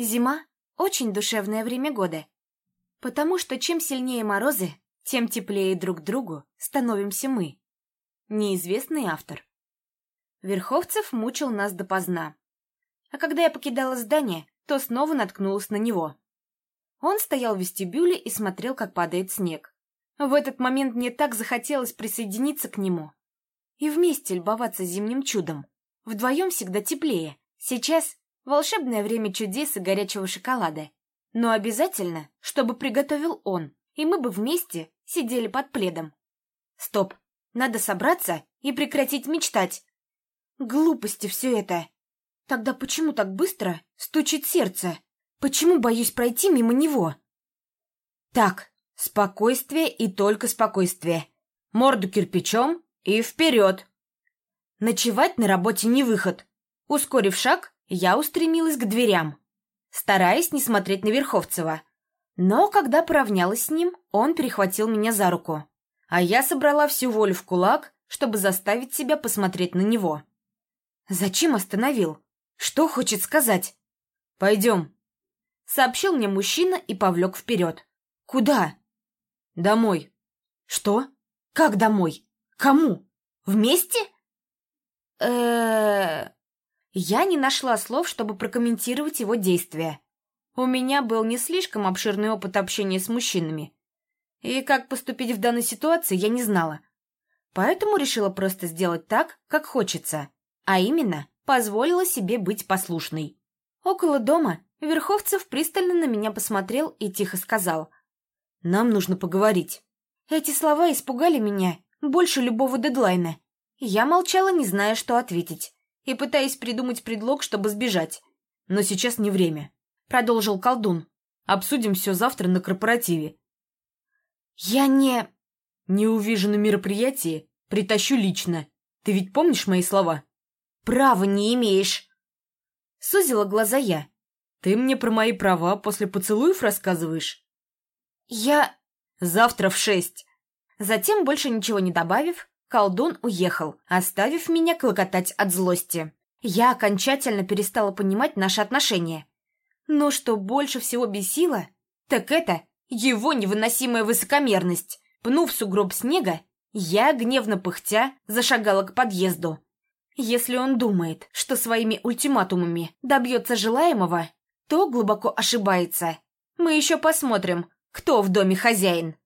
Зима — очень душевное время года. Потому что чем сильнее морозы, тем теплее друг другу становимся мы. Неизвестный автор. Верховцев мучил нас допоздна. А когда я покидала здание, то снова наткнулась на него. Он стоял в вестибюле и смотрел, как падает снег. В этот момент мне так захотелось присоединиться к нему и вместе любоваться зимним чудом. Вдвоем всегда теплее. Сейчас волшебное время чудес и горячего шоколада. Но обязательно, чтобы приготовил он, и мы бы вместе сидели под пледом. Стоп, надо собраться и прекратить мечтать. Глупости все это. Тогда почему так быстро стучит сердце? Почему боюсь пройти мимо него? Так, спокойствие и только спокойствие. Морду кирпичом и вперед. Ночевать на работе не выход. Ускорив шаг, я устремилась к дверям, стараясь не смотреть на Верховцева. Но когда поравнялась с ним, он перехватил меня за руку. А я собрала всю волю в кулак, чтобы заставить себя посмотреть на него. Зачем остановил? Что хочет сказать? «Пойдем», — сообщил мне мужчина и повлек вперед. «Куда?» «Домой». «Что? Как домой? Кому? Вместе?» э Я не нашла слов, чтобы прокомментировать его действия. У меня был не слишком обширный опыт общения с мужчинами. И как поступить в данной ситуации, я не знала. Поэтому решила просто сделать так, как хочется. А именно, позволила себе быть послушной. Около дома Верховцев пристально на меня посмотрел и тихо сказал. «Нам нужно поговорить». Эти слова испугали меня больше любого дедлайна. Я молчала, не зная, что ответить, и пытаясь придумать предлог, чтобы сбежать. «Но сейчас не время», — продолжил колдун. «Обсудим все завтра на корпоративе». «Я не...» «Не увижу на мероприятии, притащу лично. Ты ведь помнишь мои слова?» права не имеешь!» Сузила глаза я. «Ты мне про мои права после поцелуев рассказываешь?» «Я...» «Завтра в шесть!» Затем, больше ничего не добавив, колдун уехал, оставив меня клокотать от злости. Я окончательно перестала понимать наши отношения. Но что больше всего бесило, так это его невыносимая высокомерность. Пнув сугроб снега, я, гневно пыхтя, зашагала к подъезду. Если он думает, что своими ультиматумами добьется желаемого, то глубоко ошибается. Мы еще посмотрим, кто в доме хозяин.